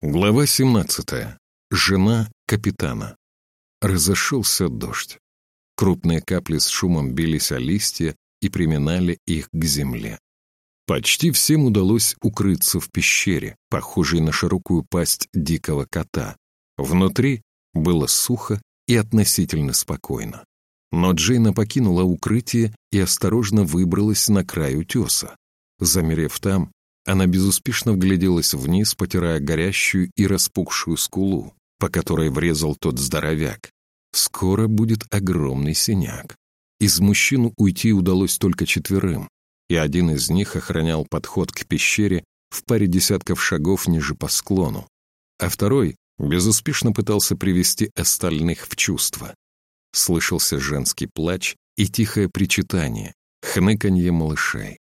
Глава 17. Жена капитана. Разошелся дождь. Крупные капли с шумом бились о листья и приминали их к земле. Почти всем удалось укрыться в пещере, похожей на широкую пасть дикого кота. Внутри было сухо и относительно спокойно. Но Джейна покинула укрытие и осторожно выбралась на край утеса. Замерев там, она безуспешно вгляделась вниз, потирая горящую и распухшую скулу, по которой врезал тот здоровяк. Скоро будет огромный синяк. Из мужчин уйти удалось только четверым, и один из них охранял подход к пещере в паре десятков шагов ниже по склону, а второй безуспешно пытался привести остальных в чувство. Слышался женский плач и тихое причитание, хныканье малышей.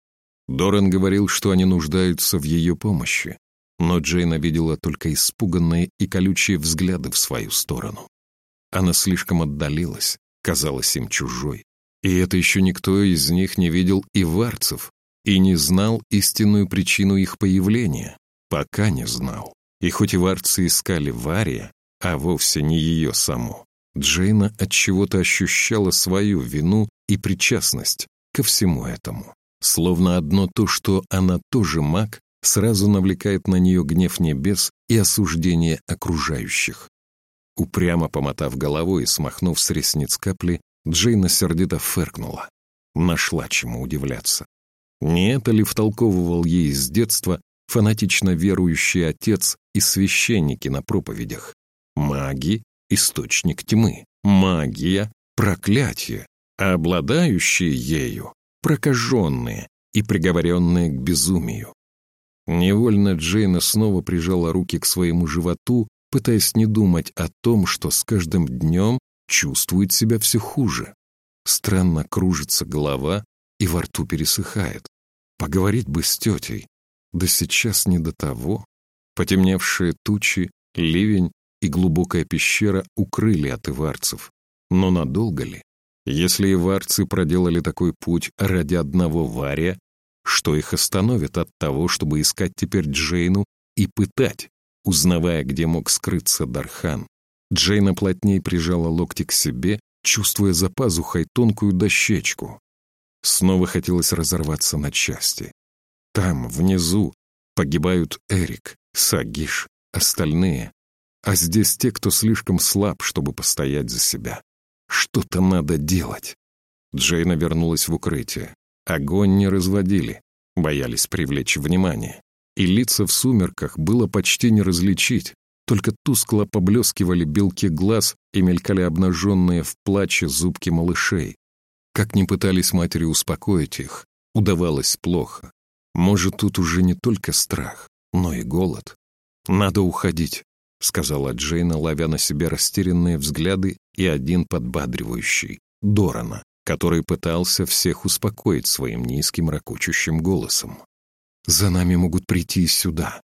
Доран говорил, что они нуждаются в ее помощи, но Джейн видела только испуганные и колючие взгляды в свою сторону. Она слишком отдалилась, казалась им чужой. И это еще никто из них не видел и варцев, и не знал истинную причину их появления, пока не знал. И хоть и варцы искали Вария, а вовсе не ее саму, Джейна от чего то ощущала свою вину и причастность ко всему этому. Словно одно то, что она тоже маг, сразу навлекает на нее гнев небес и осуждение окружающих. Упрямо помотав головой и смахнув с ресниц капли, Джейна сердито фыркнула. Нашла чему удивляться. Не это ли втолковывал ей с детства фанатично верующий отец и священники на проповедях? Маги — источник тьмы, магия — проклятие, а обладающие ею прокаженные и приговоренные к безумию. Невольно Джейна снова прижала руки к своему животу, пытаясь не думать о том, что с каждым днем чувствует себя все хуже. Странно кружится голова и во рту пересыхает. Поговорить бы с тетей. Да сейчас не до того. Потемневшие тучи, ливень и глубокая пещера укрыли от иварцев. Но надолго ли? Если иварцы проделали такой путь ради одного Варя, что их остановит от того, чтобы искать теперь Джейну и пытать, узнавая, где мог скрыться Дархан? Джейна плотнее прижала локти к себе, чувствуя за пазухой тонкую дощечку. Снова хотелось разорваться на части. Там, внизу, погибают Эрик, Сагиш, остальные. А здесь те, кто слишком слаб, чтобы постоять за себя. Что-то надо делать. Джейна вернулась в укрытие. Огонь не разводили, боялись привлечь внимание. И лица в сумерках было почти не различить, только тускло поблескивали белки глаз и мелькали обнаженные в плаче зубки малышей. Как ни пытались матери успокоить их, удавалось плохо. Может, тут уже не только страх, но и голод. «Надо уходить», — сказала Джейна, ловя на себе растерянные взгляды и один подбадривающий — Дорана, который пытался всех успокоить своим низким ракучущим голосом. «За нами могут прийти сюда».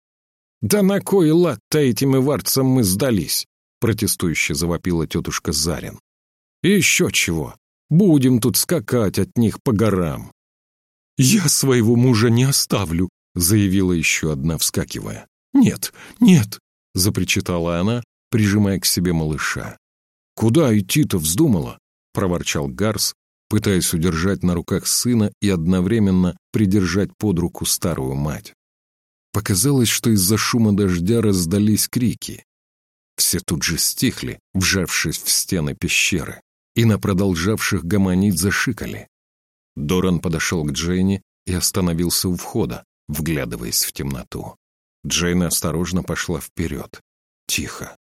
«Да на кой лад-то этим иварцам мы сдались?» — протестующе завопила тетушка Зарин. «И еще чего? Будем тут скакать от них по горам». «Я своего мужа не оставлю», — заявила еще одна, вскакивая. «Нет, нет», — запричитала она, прижимая к себе малыша. «Куда идти-то вздумала?» — проворчал Гарс, пытаясь удержать на руках сына и одновременно придержать под руку старую мать. Показалось, что из-за шума дождя раздались крики. Все тут же стихли, вжавшись в стены пещеры, и на продолжавших гомонить зашикали. Доран подошел к Джейне и остановился у входа, вглядываясь в темноту. Джейна осторожно пошла вперед. Тихо.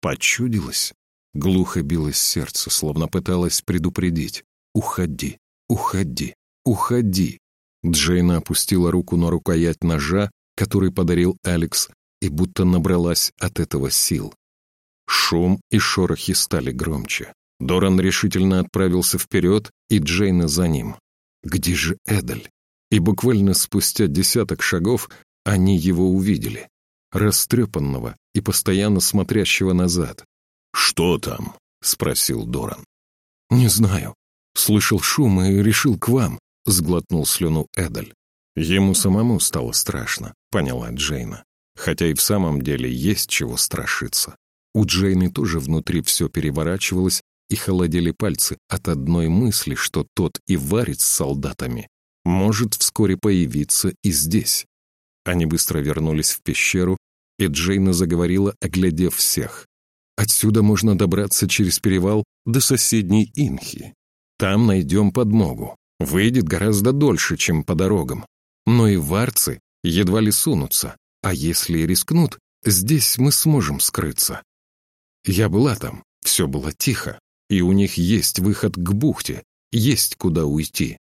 Почудилась? Глухо билось сердце, словно пыталось предупредить. «Уходи, уходи, уходи!» Джейна опустила руку на рукоять ножа, который подарил Алекс, и будто набралась от этого сил. Шум и шорохи стали громче. Доран решительно отправился вперед, и Джейна за ним. Где же Эдель? И буквально спустя десяток шагов они его увидели, растрепанного и постоянно смотрящего назад. «Что там?» — спросил Доран. «Не знаю. Слышал шум и решил к вам», — сглотнул слюну Эдаль. Ему самому стало страшно, поняла Джейна. Хотя и в самом деле есть чего страшиться. У Джейны тоже внутри все переворачивалось и холодели пальцы от одной мысли, что тот и варит с солдатами может вскоре появиться и здесь. Они быстро вернулись в пещеру, и Джейна заговорила, оглядев всех. «Отсюда можно добраться через перевал до соседней Инхи. Там найдем подмогу. Выйдет гораздо дольше, чем по дорогам. Но и варцы едва ли сунутся, а если и рискнут, здесь мы сможем скрыться. Я была там, все было тихо, и у них есть выход к бухте, есть куда уйти.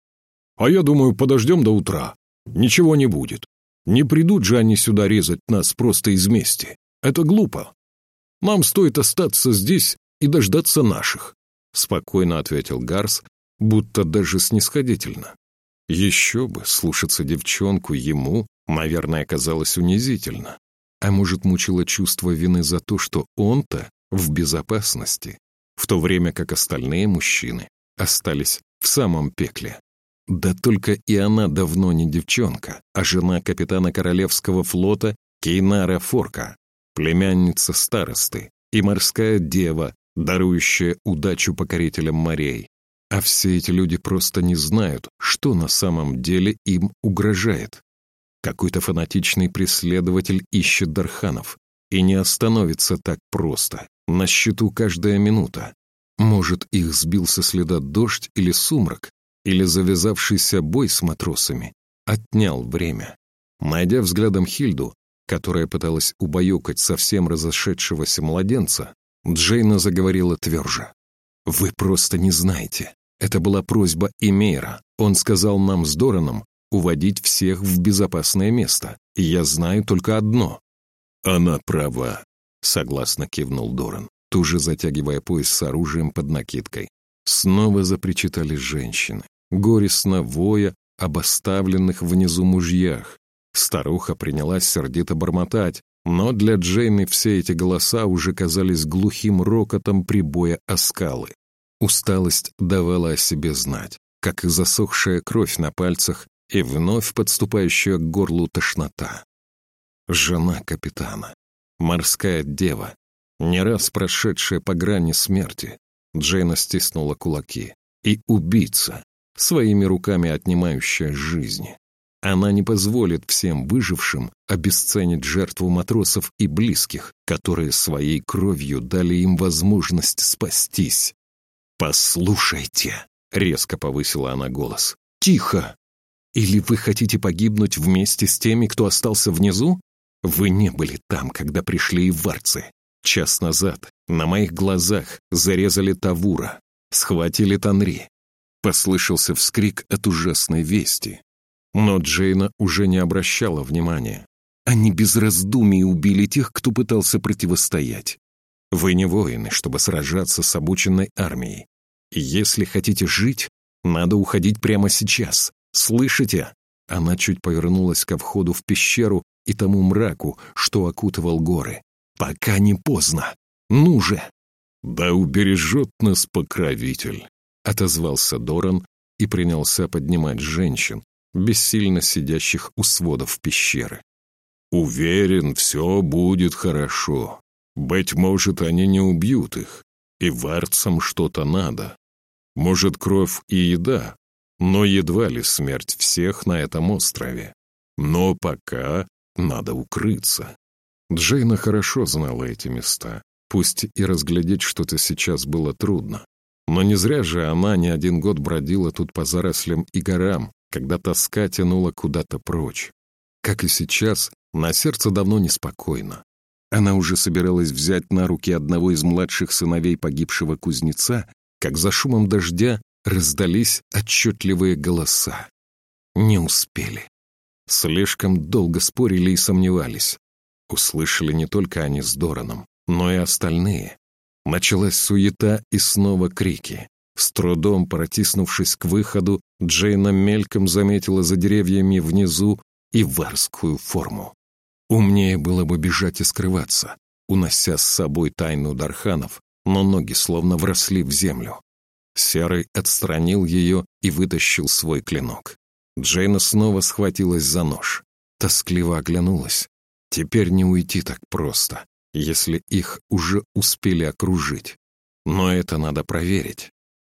А я думаю, подождем до утра. Ничего не будет. Не придут же они сюда резать нас просто из мести. Это глупо. Нам стоит остаться здесь и дождаться наших», — спокойно ответил Гарс, будто даже снисходительно. Еще бы, слушаться девчонку ему, наверное, казалось унизительно. А может, мучило чувство вины за то, что он-то в безопасности, в то время как остальные мужчины остались в самом пекле. Да только и она давно не девчонка, а жена капитана Королевского флота Кейнара Форка, племянница старосты и морская дева, дарующая удачу покорителям морей. А все эти люди просто не знают, что на самом деле им угрожает. Какой-то фанатичный преследователь ищет Дарханов и не остановится так просто. На счету каждая минута. Может, их сбил со следа дождь или сумрак, или завязавшийся бой с матросами отнял время. Найдя взглядом Хильду, которая пыталась убаюкать совсем разошедшегося младенца, Джейна заговорила тверже. «Вы просто не знаете. Это была просьба Эмейра. Он сказал нам с Дораном уводить всех в безопасное место. Я знаю только одно». «Она права», — согласно кивнул Доран, туже затягивая пояс с оружием под накидкой. Снова запричитали женщины, горестно воя об оставленных внизу мужьях. Старуха принялась сердито бормотать, но для Джейны все эти голоса уже казались глухим рокотом прибоя о скалы. Усталость давала о себе знать, как и засохшая кровь на пальцах и вновь подступающая к горлу тошнота. Жена капитана, морская дева, не раз прошедшая по грани смерти, Джейна стиснула кулаки. И убийца, своими руками отнимающая жизни. Она не позволит всем выжившим обесценить жертву матросов и близких, которые своей кровью дали им возможность спастись. «Послушайте!» — резко повысила она голос. «Тихо! Или вы хотите погибнуть вместе с теми, кто остался внизу? Вы не были там, когда пришли и варцы. Час назад на моих глазах зарезали Тавура, схватили Танри. Послышался вскрик от ужасной вести. Но Джейна уже не обращала внимания. Они без раздумий убили тех, кто пытался противостоять. Вы не воины, чтобы сражаться с обученной армией. Если хотите жить, надо уходить прямо сейчас. Слышите? Она чуть повернулась ко входу в пещеру и тому мраку, что окутывал горы. Пока не поздно. Ну же!» «Да убережет нас покровитель», — отозвался Доран и принялся поднимать женщин, бессильно сидящих у сводов пещеры. «Уверен, все будет хорошо. Быть может, они не убьют их, и варцам что-то надо. Может, кровь и еда, но едва ли смерть всех на этом острове. Но пока надо укрыться. Джейна хорошо знала эти места, пусть и разглядеть что-то сейчас было трудно. Но не зря же она не один год бродила тут по зарослям и горам, когда тоска тянула куда-то прочь. Как и сейчас, на сердце давно неспокойно. Она уже собиралась взять на руки одного из младших сыновей погибшего кузнеца, как за шумом дождя раздались отчетливые голоса. Не успели. Слишком долго спорили и сомневались. Услышали не только они с Дораном, но и остальные. Началась суета и снова крики. С трудом протиснувшись к выходу, Джейна мельком заметила за деревьями внизу и варскую форму. Умнее было бы бежать и скрываться, унося с собой тайну Дарханов, но ноги словно вросли в землю. Серый отстранил ее и вытащил свой клинок. Джейна снова схватилась за нож. Тоскливо оглянулась. Теперь не уйти так просто, если их уже успели окружить. Но это надо проверить.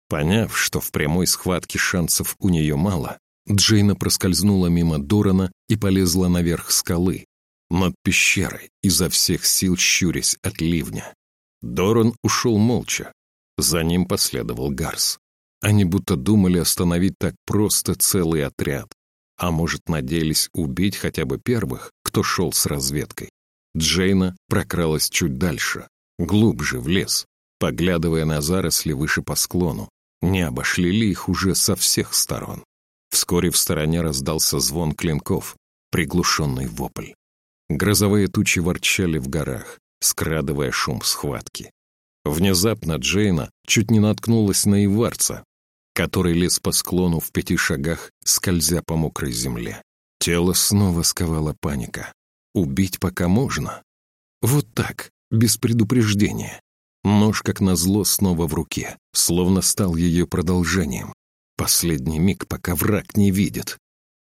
Поняв, что в прямой схватке шансов у нее мало, Джейна проскользнула мимо Дорана и полезла наверх скалы, над пещерой, изо всех сил щурясь от ливня. Доран ушел молча. За ним последовал Гарс. Они будто думали остановить так просто целый отряд, а может, надеялись убить хотя бы первых, кто шел с разведкой. Джейна прокралась чуть дальше, глубже в лес, поглядывая на заросли выше по склону. Не обошли ли их уже со всех сторон? Вскоре в стороне раздался звон клинков, приглушенный вопль. Грозовые тучи ворчали в горах, скрадывая шум схватки. Внезапно Джейна чуть не наткнулась на Иварца, который лез по склону в пяти шагах, скользя по мокрой земле. Тело снова сковала паника. Убить пока можно. Вот так, без предупреждения. Нож, как назло, снова в руке, словно стал ее продолжением. Последний миг, пока враг не видит.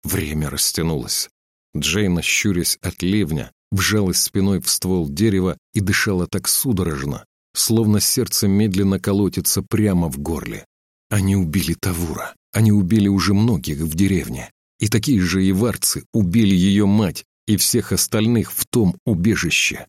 Время растянулось. Джейна, щурясь от ливня, вжалась спиной в ствол дерева и дышала так судорожно, словно сердце медленно колотится прямо в горле. Они убили Тавура, они убили уже многих в деревне, и такие же иварцы убили ее мать и всех остальных в том убежище.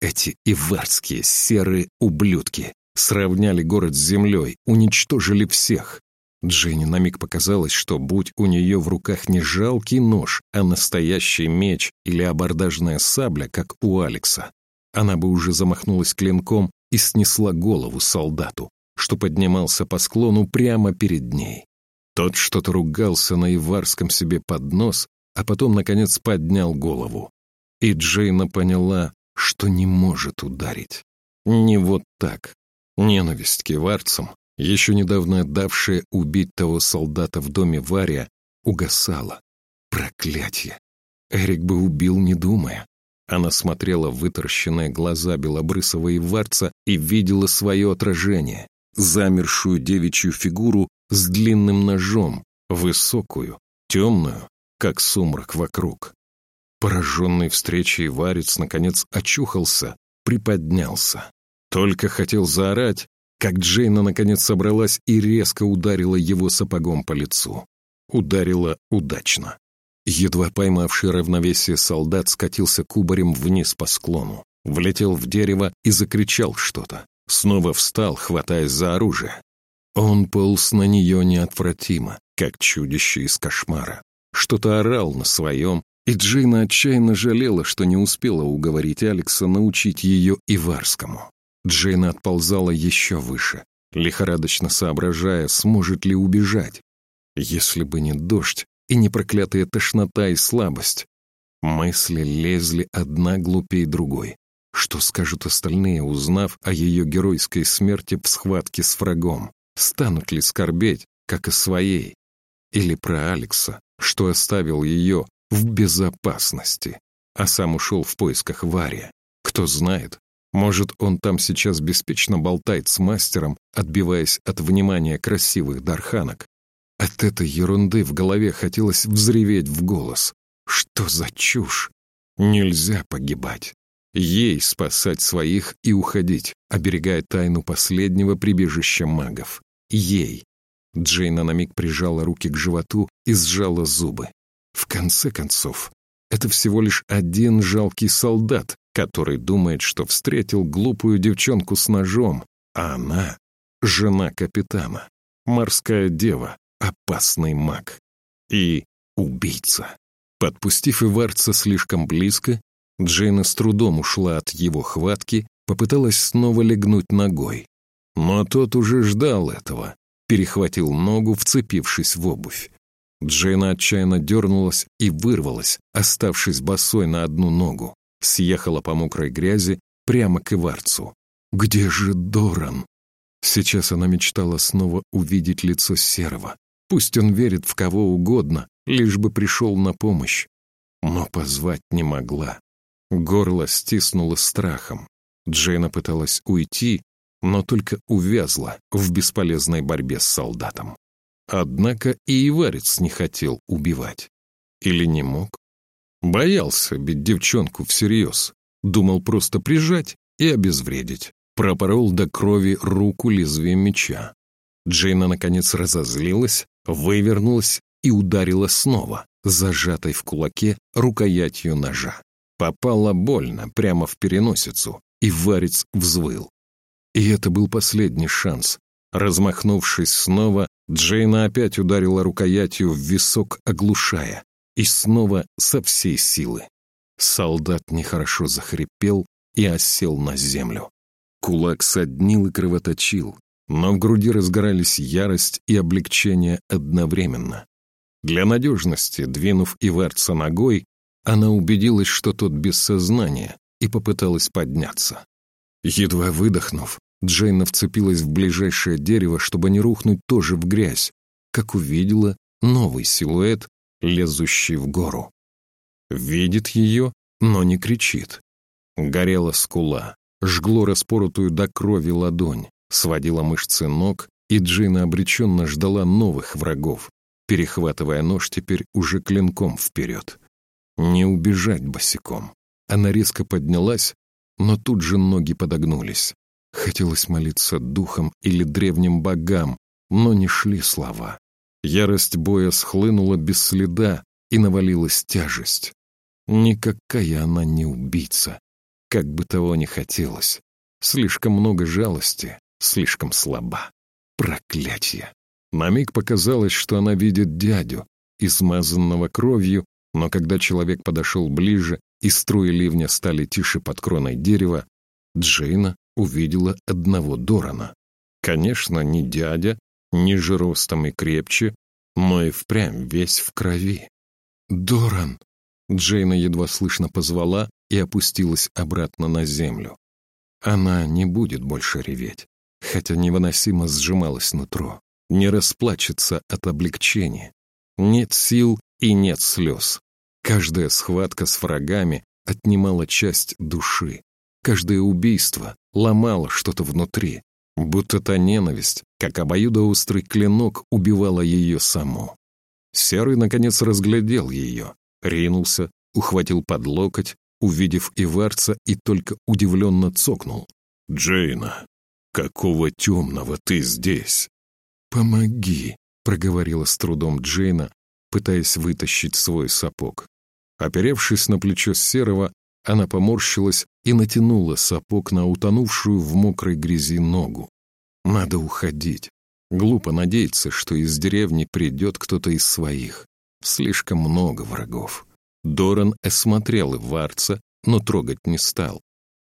Эти иварские серые ублюдки сравняли город с землей, уничтожили всех. Дженни на миг показалось, что будь у нее в руках не жалкий нож, а настоящий меч или абордажная сабля, как у Алекса, она бы уже замахнулась клинком и снесла голову солдату, что поднимался по склону прямо перед ней. Тот что-то ругался на иварском себе под нос, а потом, наконец, поднял голову. И Джейна поняла, что не может ударить. Не вот так. Ненависть к иварцам еще недавно отдавшая убить того солдата в доме Варя, угасала. Проклятье! Эрик бы убил, не думая. Она смотрела в вытаращенные глаза белобрысого Иварца и видела свое отражение, замершую девичью фигуру с длинным ножом, высокую, темную, как сумрак вокруг. Пораженный встречей Варец наконец очухался, приподнялся. Только хотел заорать, как Джейна наконец собралась и резко ударила его сапогом по лицу. Ударила удачно. Едва поймавший равновесие солдат скатился кубарем вниз по склону, влетел в дерево и закричал что-то. Снова встал, хватаясь за оружие. Он полз на нее неотвратимо, как чудище из кошмара. Что-то орал на своем, и Джейна отчаянно жалела, что не успела уговорить Алекса научить ее иварскому. Джейна отползала еще выше, лихорадочно соображая, сможет ли убежать. Если бы не дождь и не проклятая тошнота и слабость. Мысли лезли одна глупей другой. Что скажут остальные, узнав о ее геройской смерти в схватке с врагом? Станут ли скорбеть, как и своей? Или про Алекса, что оставил ее в безопасности, а сам ушел в поисках Варя? Кто знает, может, он там сейчас беспечно болтает с мастером, отбиваясь от внимания красивых дарханок. От этой ерунды в голове хотелось взреветь в голос. Что за чушь? Нельзя погибать. Ей спасать своих и уходить, оберегая тайну последнего прибежища магов. Ей. Джейна на миг прижала руки к животу и сжала зубы. В конце концов, это всего лишь один жалкий солдат, который думает, что встретил глупую девчонку с ножом, а она — жена капитана, морская дева, опасный маг и убийца. Подпустив Иварца слишком близко, Джейна с трудом ушла от его хватки, попыталась снова легнуть ногой. Но тот уже ждал этого, перехватил ногу, вцепившись в обувь. Джейна отчаянно дернулась и вырвалась, оставшись босой на одну ногу съехала по мокрой грязи прямо к Иварцу. «Где же Доран?» Сейчас она мечтала снова увидеть лицо Серого. Пусть он верит в кого угодно, лишь бы пришел на помощь. Но позвать не могла. Горло стиснуло страхом. Джейна пыталась уйти, но только увязла в бесполезной борьбе с солдатом. Однако и Иварец не хотел убивать. Или не мог? Боялся бить девчонку всерьез. Думал просто прижать и обезвредить. Пропорол до крови руку лезвием меча. Джейна, наконец, разозлилась, вывернулась и ударила снова, зажатой в кулаке рукоятью ножа. Попала больно, прямо в переносицу, и варец взвыл. И это был последний шанс. Размахнувшись снова, Джейна опять ударила рукоятью в висок, оглушая, и снова со всей силы. Солдат нехорошо захрипел и осел на землю. Кулак соднил и кровоточил, но в груди разгорались ярость и облегчение одновременно. Для надежности, двинув Иварца ногой, она убедилась, что тот без сознания, и попыталась подняться. Едва выдохнув, Джейна вцепилась в ближайшее дерево, чтобы не рухнуть тоже в грязь, как увидела новый силуэт, лезущий в гору. Видит ее, но не кричит. Горела скула, жгло распоротую до крови ладонь, сводила мышцы ног, и Джина обреченно ждала новых врагов, перехватывая нож теперь уже клинком вперед. Не убежать босиком. Она резко поднялась, но тут же ноги подогнулись. Хотелось молиться духом или древним богам, но не шли слова. Ярость боя схлынула без следа, и навалилась тяжесть. Никакая она не убийца, как бы того ни хотелось. Слишком много жалости, слишком слаба. Проклятье! На миг показалось, что она видит дядю, измазанного кровью, но когда человек подошел ближе и струи ливня стали тише под кроной дерева, Джейна увидела одного Дорана. Конечно, не дядя, ниже ростом и крепче, но и впрямь весь в крови. «Доран!» Джейна едва слышно позвала и опустилась обратно на землю. Она не будет больше реветь, хотя невыносимо сжималось нутро. Не расплачется от облегчения. Нет сил и нет слез. Каждая схватка с врагами отнимала часть души. Каждое убийство ломало что-то внутри, будто та ненависть, как обоюдоострый клинок, убивала ее саму. Серый, наконец, разглядел ее, ринулся, ухватил под локоть, увидев Иварца и только удивленно цокнул. «Джейна, какого темного ты здесь?» «Помоги», — проговорила с трудом Джейна, пытаясь вытащить свой сапог. Оперевшись на плечо Серого, она поморщилась и натянула сапог на утонувшую в мокрой грязи ногу. «Надо уходить. Глупо надеяться, что из деревни придет кто-то из своих. Слишком много врагов. Доран осмотрел Варца, но трогать не стал.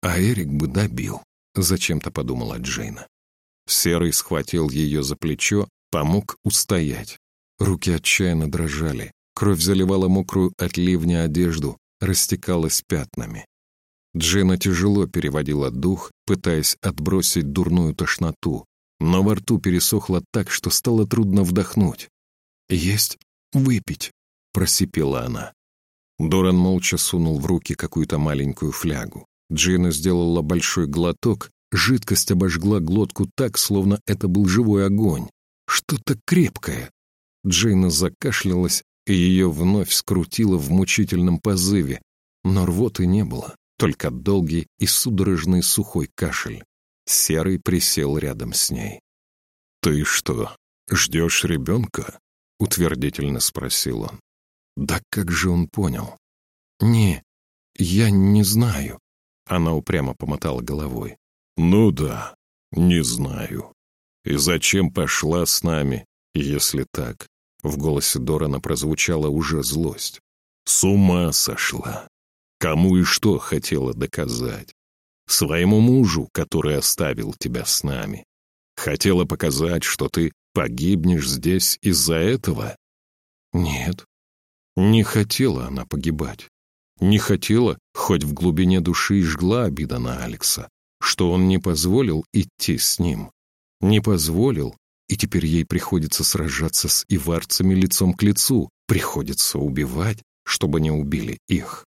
А Эрик бы добил, зачем-то подумала Джейна. Серый схватил ее за плечо, помог устоять. Руки отчаянно дрожали, кровь заливала мокрую от ливня одежду, растекалась пятнами. Джейна тяжело переводила дух, пытаясь отбросить дурную тошноту, но во рту пересохло так, что стало трудно вдохнуть. «Есть выпить», — просипела она. Доран молча сунул в руки какую-то маленькую флягу. Джина сделала большой глоток, жидкость обожгла глотку так, словно это был живой огонь. Что-то крепкое. Джейна закашлялась, и ее вновь скрутило в мучительном позыве, но рвоты не было, только долгий и судорожный сухой кашель. Серый присел рядом с ней. «Ты что, ждешь ребенка?» — утвердительно спросил он. Да как же он понял? «Не, я не знаю». Она упрямо помотала головой. «Ну да, не знаю. И зачем пошла с нами, если так?» В голосе Дорана прозвучала уже злость. «С ума сошла. Кому и что хотела доказать? своему мужу, который оставил тебя с нами. Хотела показать, что ты погибнешь здесь из-за этого? Нет, не хотела она погибать. Не хотела, хоть в глубине души и жгла обида на Алекса, что он не позволил идти с ним. Не позволил, и теперь ей приходится сражаться с иварцами лицом к лицу, приходится убивать, чтобы не убили их.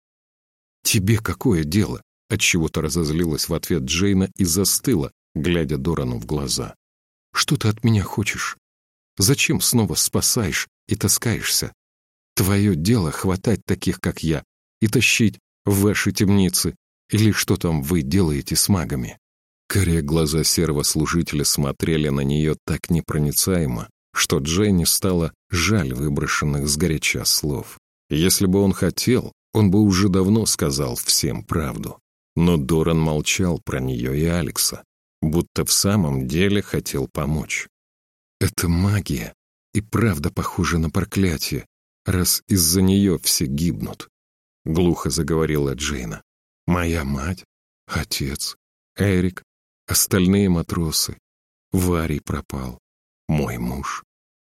Тебе какое дело? Отчего-то разозлилась в ответ Джейна и застыла, глядя Дорану в глаза. «Что ты от меня хочешь? Зачем снова спасаешь и таскаешься? Твое дело хватать таких, как я, и тащить в ваши темницы, или что там вы делаете с магами?» Карие глаза серого служителя смотрели на нее так непроницаемо, что Дженни стало жаль выброшенных сгоряча слов. Если бы он хотел, он бы уже давно сказал всем правду. Но Доран молчал про нее и Алекса, будто в самом деле хотел помочь. «Это магия, и правда похожа на проклятие, раз из-за нее все гибнут», — глухо заговорила Джейна. «Моя мать, отец, Эрик, остальные матросы. Варий пропал. Мой муж».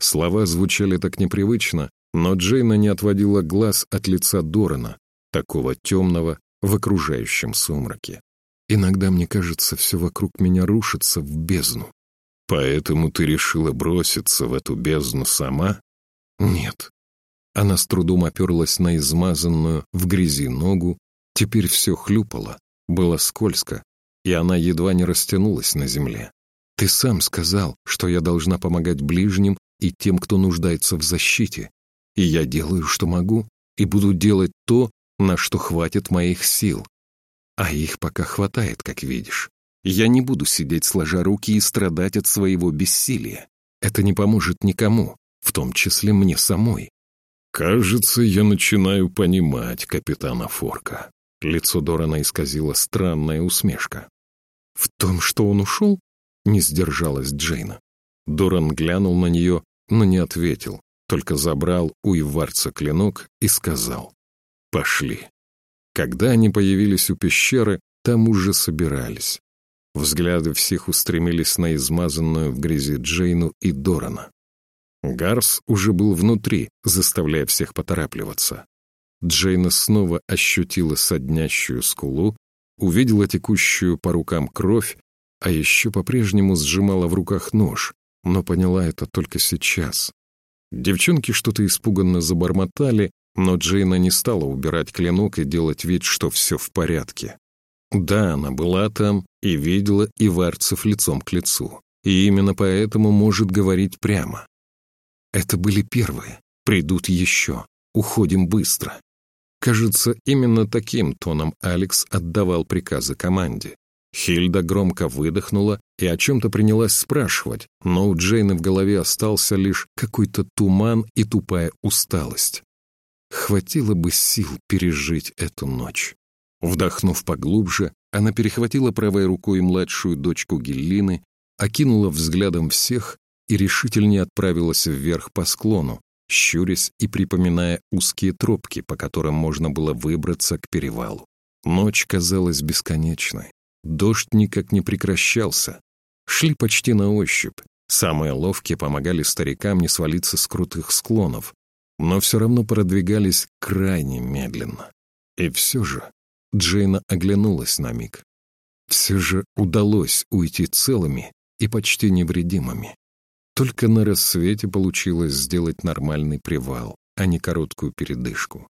Слова звучали так непривычно, но Джейна не отводила глаз от лица Дорана, такого темного в окружающем сумраке. Иногда мне кажется, все вокруг меня рушится в бездну. Поэтому ты решила броситься в эту бездну сама? Нет. Она с трудом оперлась на измазанную в грязи ногу, теперь все хлюпало, было скользко, и она едва не растянулась на земле. Ты сам сказал, что я должна помогать ближним и тем, кто нуждается в защите. И я делаю, что могу, и буду делать то, на что хватит моих сил. А их пока хватает, как видишь. Я не буду сидеть сложа руки и страдать от своего бессилия. Это не поможет никому, в том числе мне самой. Кажется, я начинаю понимать капитана Форка. Лицо Дорана исказило странная усмешка. В том, что он ушел, не сдержалась Джейна. Доран глянул на нее, но не ответил, только забрал у Иварца клинок и сказал «Пошли». Когда они появились у пещеры, там уже собирались. Взгляды всех устремились на измазанную в грязи Джейну и Дорана. Гарс уже был внутри, заставляя всех поторапливаться. Джейна снова ощутила соднящую скулу, увидела текущую по рукам кровь, а еще по-прежнему сжимала в руках нож, но поняла это только сейчас. Девчонки что-то испуганно забормотали, но Джейна не стала убирать клинок и делать вид, что все в порядке. Да, она была там и видела Иварцев лицом к лицу, и именно поэтому может говорить прямо. Это были первые, придут еще, уходим быстро. Кажется, именно таким тоном Алекс отдавал приказы команде. Хильда громко выдохнула и о чем-то принялась спрашивать, но у Джейны в голове остался лишь какой-то туман и тупая усталость. Хватило бы сил пережить эту ночь. Вдохнув поглубже, она перехватила правой рукой младшую дочку Геллины, окинула взглядом всех и решительнее отправилась вверх по склону, щурясь и припоминая узкие тропки, по которым можно было выбраться к перевалу. Ночь казалась бесконечной. Дождь никак не прекращался. Шли почти на ощупь. Самые ловкие помогали старикам не свалиться с крутых склонов, но все равно продвигались крайне медленно. И все же Джейна оглянулась на миг. Все же удалось уйти целыми и почти невредимыми. Только на рассвете получилось сделать нормальный привал, а не короткую передышку.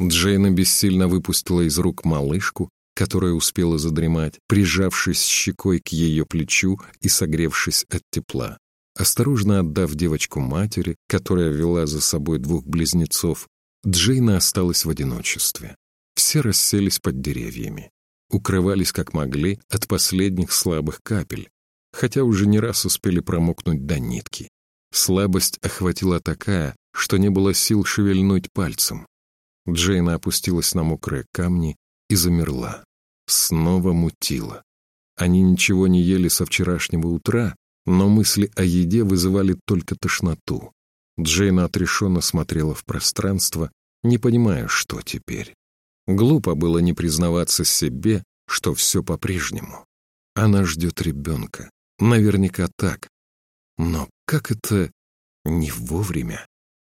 Джейна бессильно выпустила из рук малышку, которая успела задремать, прижавшись щекой к ее плечу и согревшись от тепла. Осторожно отдав девочку матери, которая вела за собой двух близнецов, Джейна осталась в одиночестве. Все расселись под деревьями, укрывались как могли от последних слабых капель, хотя уже не раз успели промокнуть до нитки. Слабость охватила такая, что не было сил шевельнуть пальцем. Джейна опустилась на мокрые камни и замерла. Снова мутила. Они ничего не ели со вчерашнего утра, но мысли о еде вызывали только тошноту. Джейна отрешенно смотрела в пространство, не понимая, что теперь. Глупо было не признаваться себе, что все по-прежнему. Она ждет ребенка. Наверняка так. Но как это не вовремя?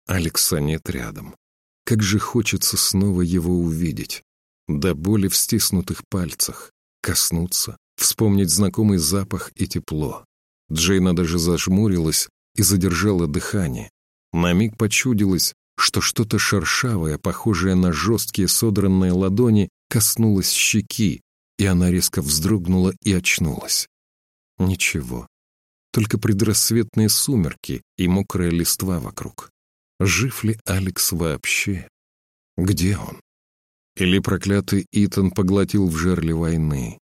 Алекса нет рядом. Как же хочется снова его увидеть. До боли в стиснутых пальцах. Коснуться, вспомнить знакомый запах и тепло. Джейна даже зажмурилась и задержала дыхание. На миг почудилось, что что-то шершавое, похожее на жесткие содранные ладони, коснулось щеки, и она резко вздрогнула и очнулась. Ничего. Только предрассветные сумерки и мокрая листва вокруг. Жив ли Алекс вообще? Где он? Или проклятый Итан поглотил в жерле войны.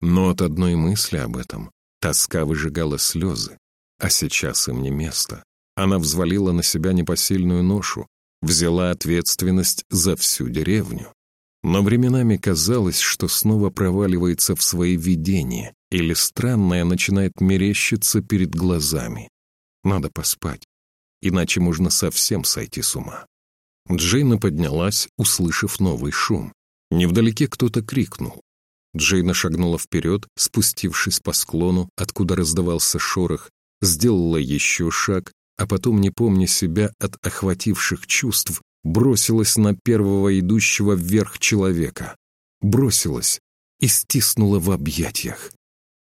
Но от одной мысли об этом тоска выжигала слезы, а сейчас им не место. Она взвалила на себя непосильную ношу, взяла ответственность за всю деревню. Но временами казалось, что снова проваливается в свои видения, или странное начинает мерещиться перед глазами. Надо поспать, иначе можно совсем сойти с ума. Джейна поднялась, услышав новый шум. Невдалеке кто-то крикнул. Джейна шагнула вперед, спустившись по склону, откуда раздавался шорох, сделала еще шаг, а потом, не помня себя от охвативших чувств, бросилась на первого идущего вверх человека. Бросилась и стиснула в объятиях.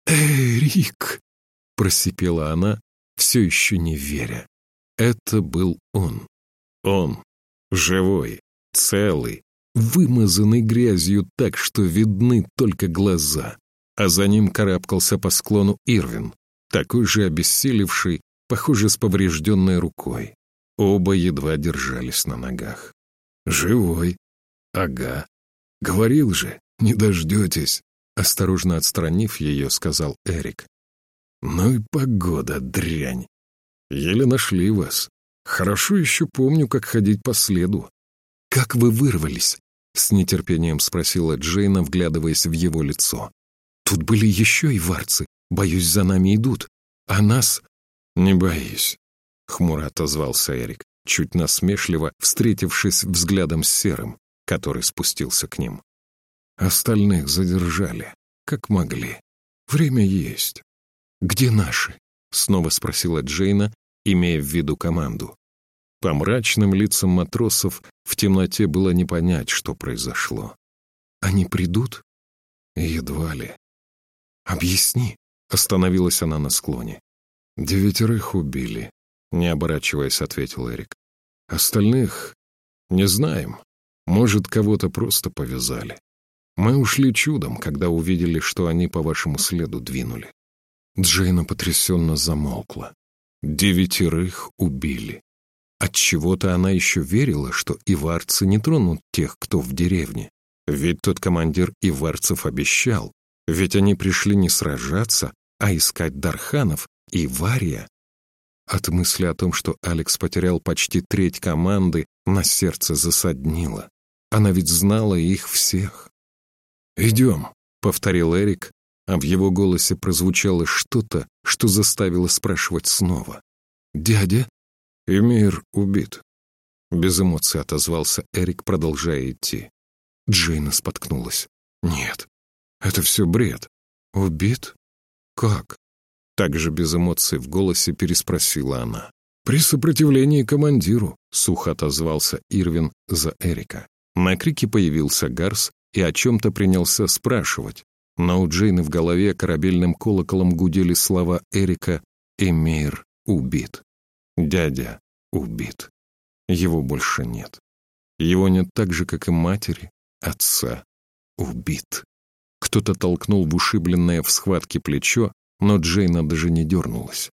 «Эрик!» — просипела она, все еще не веря. Это был он. Он, живой, целый, вымазанный грязью так, что видны только глаза. А за ним карабкался по склону Ирвин, такой же обессилевший, похоже, с поврежденной рукой. Оба едва держались на ногах. «Живой? Ага. Говорил же, не дождетесь», — осторожно отстранив ее, сказал Эрик. «Ну и погода, дрянь. Еле нашли вас. Хорошо еще помню, как ходить по следу». «Как вы вырвались?» — с нетерпением спросила Джейна, вглядываясь в его лицо. «Тут были еще и варцы. Боюсь, за нами идут. А нас...» «Не боись», — хмуро отозвался Эрик, чуть насмешливо встретившись взглядом с Серым, который спустился к ним. Остальных задержали, как могли. Время есть. «Где наши?» — снова спросила Джейна, имея в виду команду. По мрачным лицам матросов в темноте было не понять, что произошло. «Они придут?» «Едва ли». «Объясни», — остановилась она на склоне. «Девятерых убили», — не оборачиваясь, ответил Эрик. «Остальных не знаем. Может, кого-то просто повязали. Мы ушли чудом, когда увидели, что они по вашему следу двинули». Джейна потрясенно замолкла. Девятерых убили. Отчего-то она еще верила, что иварцы не тронут тех, кто в деревне. Ведь тот командир иварцев обещал. Ведь они пришли не сражаться, а искать Дарханов и Вария. От мысли о том, что Алекс потерял почти треть команды, на сердце засаднило. Она ведь знала их всех. «Идем», — повторил Эрик, а в его голосе прозвучало что-то, что заставило спрашивать снова. «Дядя?» «Эмир убит», — без эмоций отозвался Эрик, продолжая идти. Джейна споткнулась. «Нет, это все бред. Убит? Как?» Также без эмоций в голосе переспросила она. «При сопротивлении командиру», — сухо отозвался Ирвин за Эрика. На крике появился Гарс и о чем-то принялся спрашивать, но у Джейны в голове корабельным колоколом гудели слова Эрика «Эмир убит». «Дядя убит». Его больше нет. Его нет так же, как и матери, отца. Убит. Кто-то толкнул в ушибленное в схватке плечо, но Джейна даже не дернулась.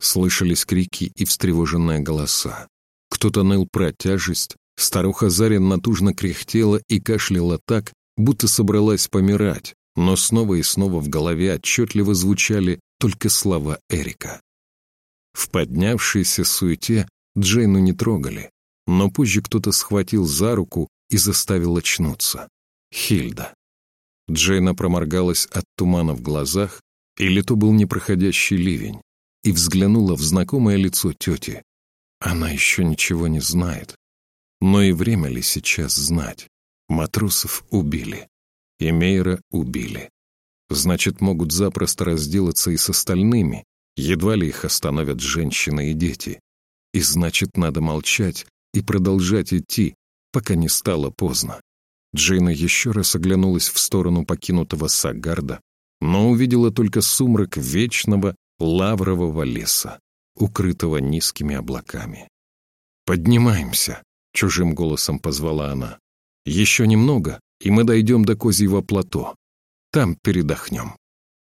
Слышались крики и встревоженные голоса. Кто-то ныл про тяжесть, старуха Зарин натужно кряхтела и кашляла так, будто собралась помирать, но снова и снова в голове отчетливо звучали только слова Эрика. В поднявшейся суете Джейну не трогали, но позже кто-то схватил за руку и заставил очнуться. Хильда. Джейна проморгалась от тумана в глазах, или то был непроходящий ливень, и взглянула в знакомое лицо тети. Она еще ничего не знает. Но и время ли сейчас знать? Матросов убили. И Мейра убили. Значит, могут запросто разделаться и с остальными, едва ли их остановят женщины и дети. И значит, надо молчать и продолжать идти, пока не стало поздно. Джейна еще раз оглянулась в сторону покинутого Сагарда, но увидела только сумрак вечного лаврового леса, укрытого низкими облаками. «Поднимаемся!» — чужим голосом позвала она. «Еще немного, и мы дойдем до Козьего плато. Там передохнем».